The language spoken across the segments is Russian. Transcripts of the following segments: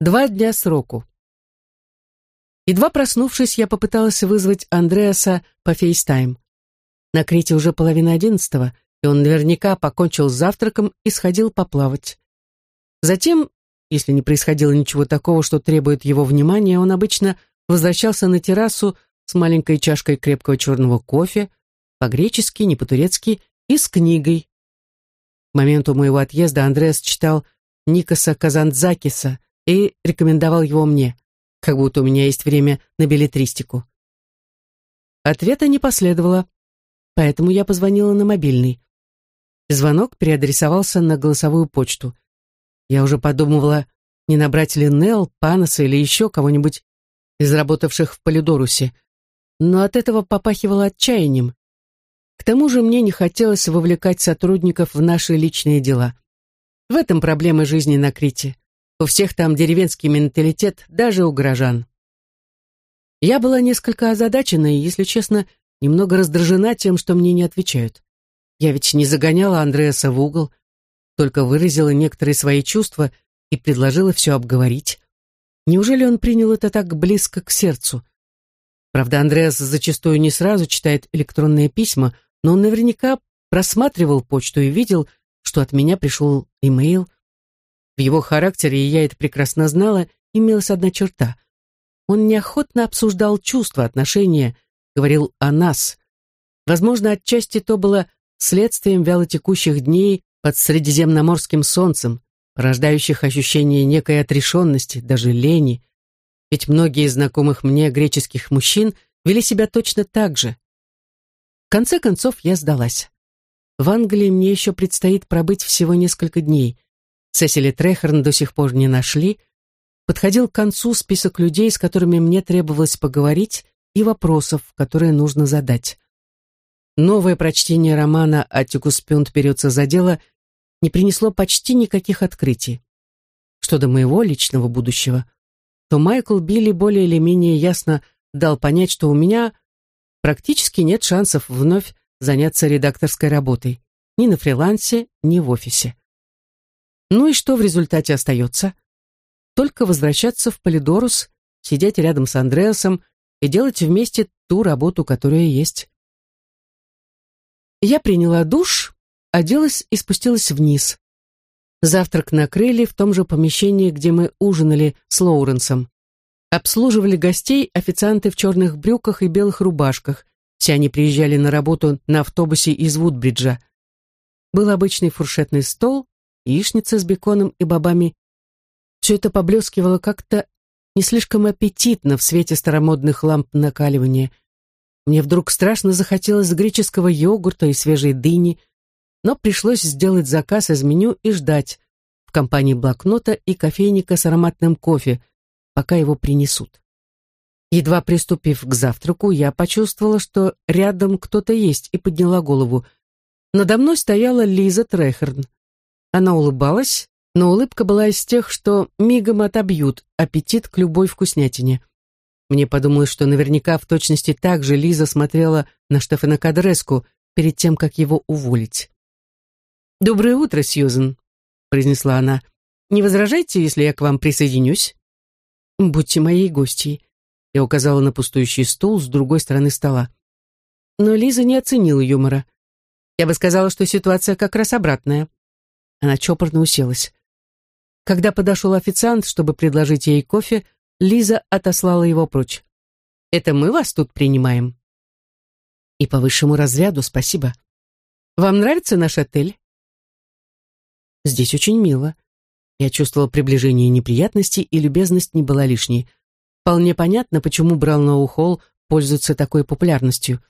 Два дня сроку. Едва проснувшись, я попыталась вызвать Андреаса по FaceTime. На Крите уже половина одиннадцатого, и он наверняка покончил с завтраком и сходил поплавать. Затем, если не происходило ничего такого, что требует его внимания, он обычно возвращался на террасу с маленькой чашкой крепкого черного кофе, по-гречески, не по-турецки, и с книгой. К моменту моего отъезда Андреас читал Никоса Казандзакиса и рекомендовал его мне, как будто у меня есть время на билетристику. Ответа не последовало, поэтому я позвонила на мобильный. Звонок переадресовался на голосовую почту. Я уже подумывала, не набрать ли Нелл, Паноса или еще кого-нибудь из работавших в Полидорусе, но от этого попахивало отчаянием. К тому же мне не хотелось вовлекать сотрудников в наши личные дела. В этом проблема жизни на Крите. У всех там деревенский менталитет, даже у горожан. Я была несколько озадачена и, если честно, немного раздражена тем, что мне не отвечают. Я ведь не загоняла Андреаса в угол, только выразила некоторые свои чувства и предложила все обговорить. Неужели он принял это так близко к сердцу? Правда, Андреас зачастую не сразу читает электронные письма, но он наверняка просматривал почту и видел, что от меня пришел имейл. В его характере, и я это прекрасно знала, имелась одна черта. Он неохотно обсуждал чувства, отношения, говорил о нас. Возможно, отчасти то было следствием вялотекущих дней под средиземноморским солнцем, порождающих ощущение некой отрешенности, даже лени. Ведь многие знакомых мне греческих мужчин вели себя точно так же. В конце концов я сдалась. В Англии мне еще предстоит пробыть всего несколько дней. Сесили Трехерн до сих пор не нашли. Подходил к концу список людей, с которыми мне требовалось поговорить, и вопросов, которые нужно задать. Новое прочтение романа «Аттикус Пюнт берется за дело» не принесло почти никаких открытий. Что до моего личного будущего, то Майкл Билли более или менее ясно дал понять, что у меня практически нет шансов вновь заняться редакторской работой. Ни на фрилансе, ни в офисе. Ну и что в результате остается? Только возвращаться в Полидорус, сидеть рядом с Андреасом и делать вместе ту работу, которая есть. Я приняла душ, оделась и спустилась вниз. Завтрак накрыли в том же помещении, где мы ужинали с Лоуренсом. Обслуживали гостей официанты в черных брюках и белых рубашках, все они приезжали на работу на автобусе из Вудбриджа. Был обычный фуршетный стол, яичница с беконом и бобами. Все это поблескивало как-то не слишком аппетитно в свете старомодных ламп накаливания. Мне вдруг страшно захотелось греческого йогурта и свежей дыни, но пришлось сделать заказ из меню и ждать в компании блокнота и кофейника с ароматным кофе, пока его принесут. Едва приступив к завтраку, я почувствовала, что рядом кто-то есть, и подняла голову. Надо мной стояла Лиза Трехерн. Она улыбалась, но улыбка была из тех, что мигом отобьют аппетит к любой вкуснятине. Мне подумалось, что наверняка в точности так же Лиза смотрела на Штефана Кадреску перед тем, как его уволить. «Доброе утро, Сьюзен», — произнесла она. «Не возражайте, если я к вам присоединюсь?» «Будьте моей гостьей», я указала на пустующий стул с другой стороны стола. Но Лиза не оценила юмора. Я бы сказала, что ситуация как раз обратная. Она чопорно уселась. Когда подошел официант, чтобы предложить ей кофе, Лиза отослала его прочь. «Это мы вас тут принимаем?» «И по высшему разряду, спасибо. Вам нравится наш отель?» «Здесь очень мило». Я чувствовала приближение неприятностей, и любезность не была лишней. Вполне понятно, почему Браунлоу-Холл пользуется такой популярностью.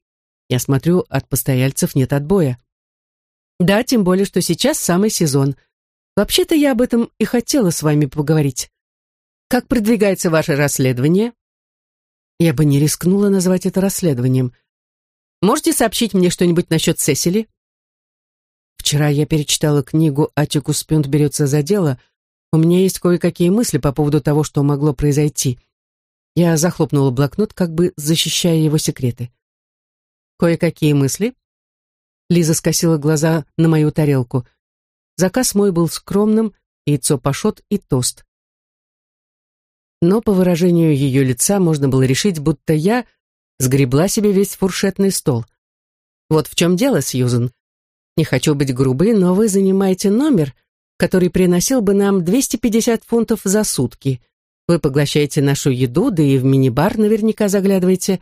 Я смотрю, от постояльцев нет отбоя. Да, тем более, что сейчас самый сезон. Вообще-то я об этом и хотела с вами поговорить. Как продвигается ваше расследование? Я бы не рискнула назвать это расследованием. Можете сообщить мне что-нибудь насчет Сесили? Вчера я перечитала книгу «Атикус Пюнт берется за дело». У меня есть кое-какие мысли по поводу того, что могло произойти. Я захлопнула блокнот, как бы защищая его секреты. «Кое-какие мысли?» Лиза скосила глаза на мою тарелку. Заказ мой был скромным, яйцо пашот и тост. Но по выражению ее лица можно было решить, будто я сгребла себе весь фуршетный стол. Вот в чем дело, Сьюзен. Не хочу быть грубой, но вы занимаете номер, который приносил бы нам 250 фунтов за сутки. Вы поглощаете нашу еду, да и в мини-бар наверняка заглядываете.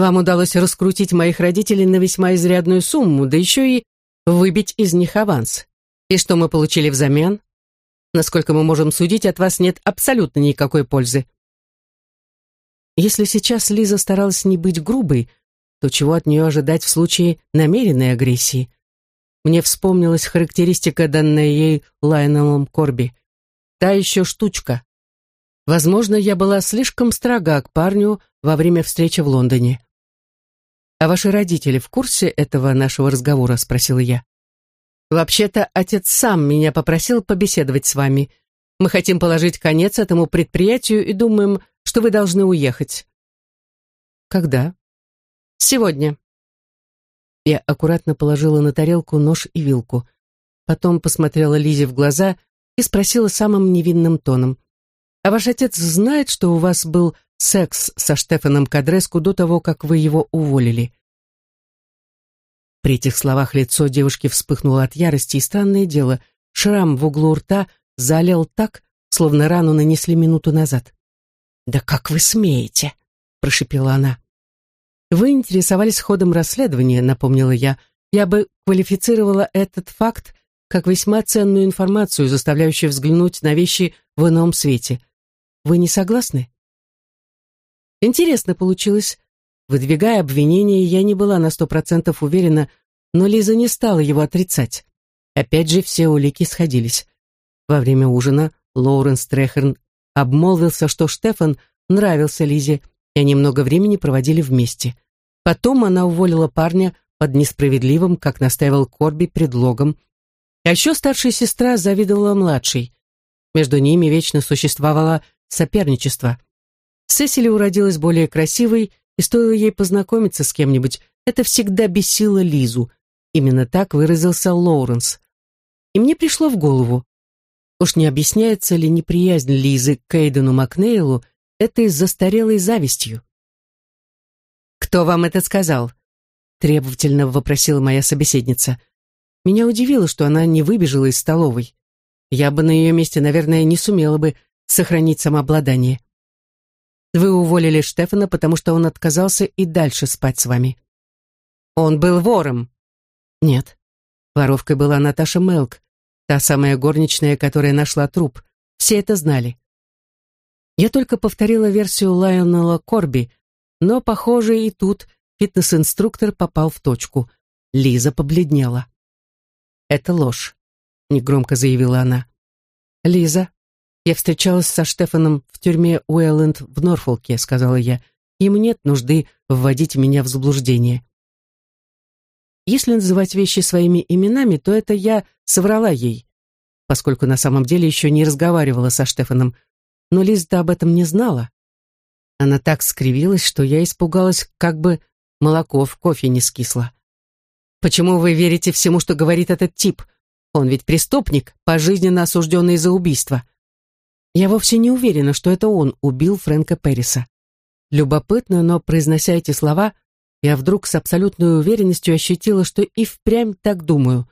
Вам удалось раскрутить моих родителей на весьма изрядную сумму, да еще и выбить из них аванс. И что мы получили взамен? Насколько мы можем судить, от вас нет абсолютно никакой пользы. Если сейчас Лиза старалась не быть грубой, то чего от нее ожидать в случае намеренной агрессии? Мне вспомнилась характеристика, данная ей Лайнелом Корби. Та еще штучка. Возможно, я была слишком строга к парню во время встречи в Лондоне. «А ваши родители в курсе этого нашего разговора?» — спросила я. «Вообще-то отец сам меня попросил побеседовать с вами. Мы хотим положить конец этому предприятию и думаем, что вы должны уехать». «Когда?» «Сегодня». Я аккуратно положила на тарелку нож и вилку. Потом посмотрела Лизе в глаза и спросила самым невинным тоном. «А ваш отец знает, что у вас был секс со Штефаном Кадреску до того, как вы его уволили?» При этих словах лицо девушки вспыхнуло от ярости, и странное дело, шрам в углу рта залил так, словно рану нанесли минуту назад. «Да как вы смеете?» — прошепела она. «Вы интересовались ходом расследования», — напомнила я. «Я бы квалифицировала этот факт как весьма ценную информацию, заставляющую взглянуть на вещи в ином свете. Вы не согласны?» Интересно получилось. Выдвигая обвинение, я не была на сто процентов уверена, но Лиза не стала его отрицать. Опять же, все улики сходились. Во время ужина Лоуренс Трехерн обмолвился, что Штефан нравился Лизе, и они много времени проводили вместе. Потом она уволила парня под несправедливым, как настаивал Корби, предлогом. А еще старшая сестра завидовала младшей. Между ними вечно существовало соперничество. Сесили уродилась более красивой, и стоило ей познакомиться с кем-нибудь, это всегда бесило Лизу. Именно так выразился Лоуренс. И мне пришло в голову, уж не объясняется ли неприязнь Лизы к Кейдену Макнейлу этой застарелой завистью. «Кто вам это сказал?» требовательно вопросила моя собеседница. Меня удивило, что она не выбежала из столовой. Я бы на ее месте, наверное, не сумела бы сохранить самообладание. Уволили Штефана, потому что он отказался и дальше спать с вами. Он был вором. Нет. Воровкой была Наташа Мелк, та самая горничная, которая нашла труп. Все это знали. Я только повторила версию Лайонела Корби, но, похоже, и тут фитнес-инструктор попал в точку. Лиза побледнела. «Это ложь», — негромко заявила она. «Лиза, я встречалась со Штефаном в тюрьме Уэлленд в Норфолке», — сказала я. «Им нет нужды вводить меня в заблуждение». Если называть вещи своими именами, то это я соврала ей, поскольку на самом деле еще не разговаривала со Штефаном, но Лиза об этом не знала. Она так скривилась, что я испугалась, как бы молоко в кофе не скисло. «Почему вы верите всему, что говорит этот тип? Он ведь преступник, пожизненно осужденный за убийство». Я вовсе не уверена, что это он убил Фрэнка Перриса. Любопытно, но, произнося эти слова, я вдруг с абсолютной уверенностью ощутила, что и впрямь так думаю.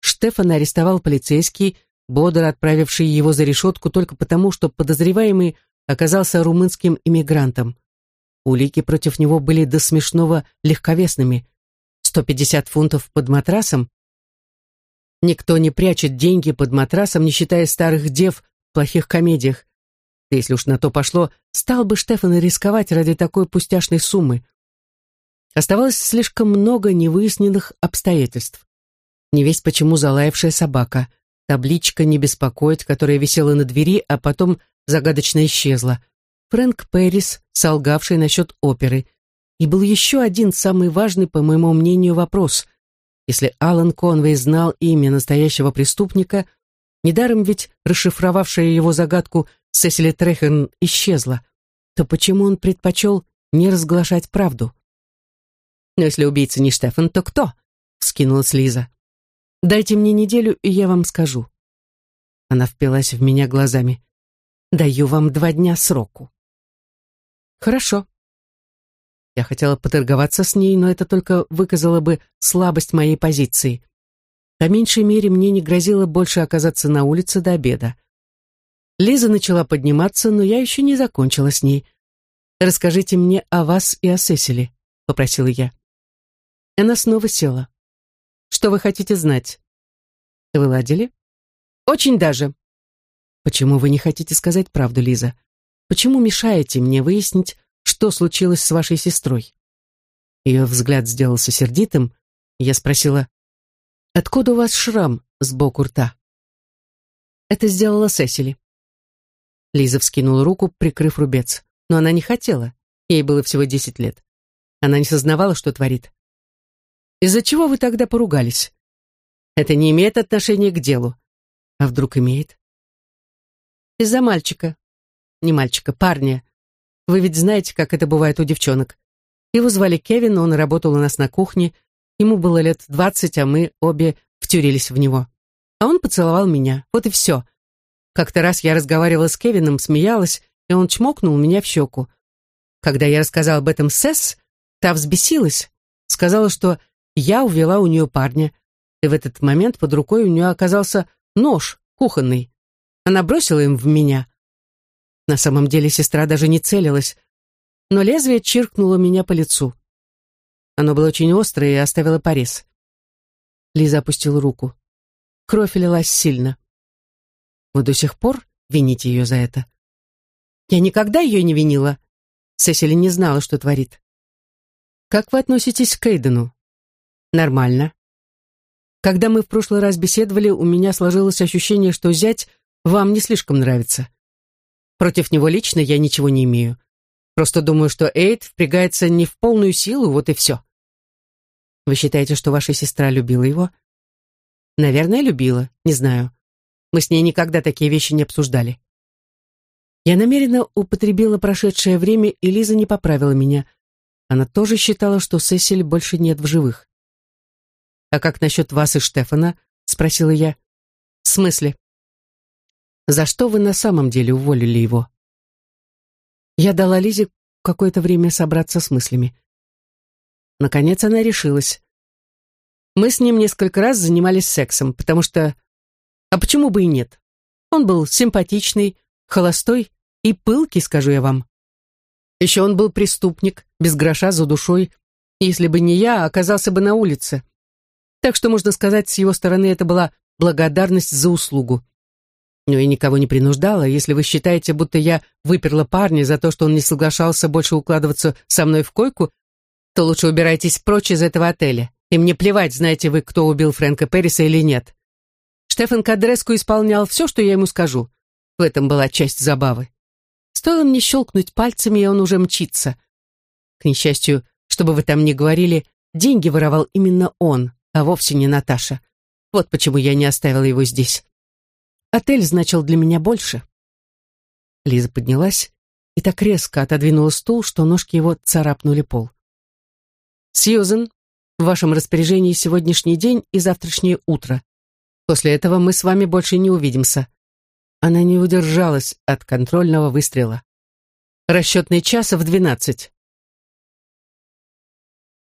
Штефана арестовал полицейский, бодро отправивший его за решетку только потому, что подозреваемый оказался румынским иммигрантом. Улики против него были до смешного легковесными. 150 фунтов под матрасом? Никто не прячет деньги под матрасом, не считая старых дев плохих комедиях. Если уж на то пошло, стал бы Штефан рисковать ради такой пустяшной суммы. Оставалось слишком много невыясненных обстоятельств. Не весть почему залаявшая собака — табличка «Не беспокоить», которая висела на двери, а потом загадочно исчезла. Фрэнк Пэрис, солгавший насчет оперы. И был еще один самый важный, по моему мнению, вопрос. Если Алан Конвей знал имя настоящего преступника, недаром ведь расшифровавшая его загадку Сесили Трехен исчезла, то почему он предпочел не разглашать правду? «Но если убийца не Штефан, то кто?» — вскинулась Лиза. Дайте мне неделю, и я вам скажу». Она впилась в меня глазами. Даю вам два дня сроку. Хорошо. Я хотела поторговаться с ней, но это только выказало бы слабость моей позиции. По меньшей мере, мне не грозило больше оказаться на улице до обеда. Лиза начала подниматься, но я еще не закончила с ней. «Расскажите мне о вас и о Сесиле», — попросила я. Она снова села. «Что вы хотите знать?» «Вы ладили?» «Очень даже. Почему вы не хотите сказать правду, Лиза? Почему мешаете мне выяснить, что случилось с вашей сестрой? Ее взгляд сделался сердитым, я спросила, «Откуда у вас шрам сбоку рта?» Это сделала Сесили. Лиза вскинула руку, прикрыв рубец, но она не хотела, ей было всего десять лет. Она не сознавала, что творит. «Из-за чего вы тогда поругались?» «Это не имеет отношения к делу». «А вдруг имеет?» Из-за мальчика. Не мальчика, парня. Вы ведь знаете, как это бывает у девчонок. Его звали Кевин, он работал у нас на кухне. Ему было лет двадцать, а мы обе втюрились в него. А он поцеловал меня. Вот и все. Как-то раз я разговаривала с Кевином, смеялась, и он чмокнул меня в щеку. Когда я рассказала об этом Сесс, та взбесилась. Сказала, что я увела у нее парня. И в этот момент под рукой у нее оказался нож кухонный. Она бросила им в меня. На самом деле сестра даже не целилась, но лезвие чиркнуло меня по лицу. Оно было очень острое и оставило порез. Лиза опустила руку. Кровь лилась сильно. Вы до сих пор вините ее за это? Я никогда ее не винила. Сесили не знала, что творит. Как вы относитесь к Эйдену? Нормально. Когда мы в прошлый раз беседовали, у меня сложилось ощущение, что зять вам не слишком нравится. Против него лично я ничего не имею. Просто думаю, что Эйд впрягается не в полную силу, вот и все. Вы считаете, что ваша сестра любила его? Наверное, любила, не знаю. Мы с ней никогда такие вещи не обсуждали. Я намеренно употребила прошедшее время, и Лиза не поправила меня. Она тоже считала, что Сесиль больше нет в живых. «А как насчет вас и Штефана?» — спросила я. «В смысле?» За что вы на самом деле уволили его? Я дала Лизе какое-то время собраться с мыслями. Наконец она решилась. Мы с ним несколько раз занимались сексом, потому что... А почему бы и нет? Он был симпатичный, холостой и пылкий, скажу я вам. Еще он был преступник, без гроша за душой. Если бы не я, оказался бы на улице. Так что, можно сказать, с его стороны это была благодарность за услугу. Но и никого не принуждала. Если вы считаете, будто я выперла парня за то, что он не соглашался больше укладываться со мной в койку, то лучше убирайтесь прочь из этого отеля. И мне плевать, знаете вы, кто убил Фрэнка Перриса или нет. Штефан Кадреску исполнял все, что я ему скажу. В этом была часть забавы. Стоило мне щелкнуть пальцами, и он уже мчится. К несчастью, чтобы вы там не говорили, деньги воровал именно он, а вовсе не Наташа. Вот почему я не оставила его здесь. Отель значил для меня больше. Лиза поднялась и так резко отодвинула стул, что ножки его царапнули пол. «Сьюзен, в вашем распоряжении сегодняшний день и завтрашнее утро. После этого мы с вами больше не увидимся». Она не удержалась от контрольного выстрела. «Расчетный час в двенадцать.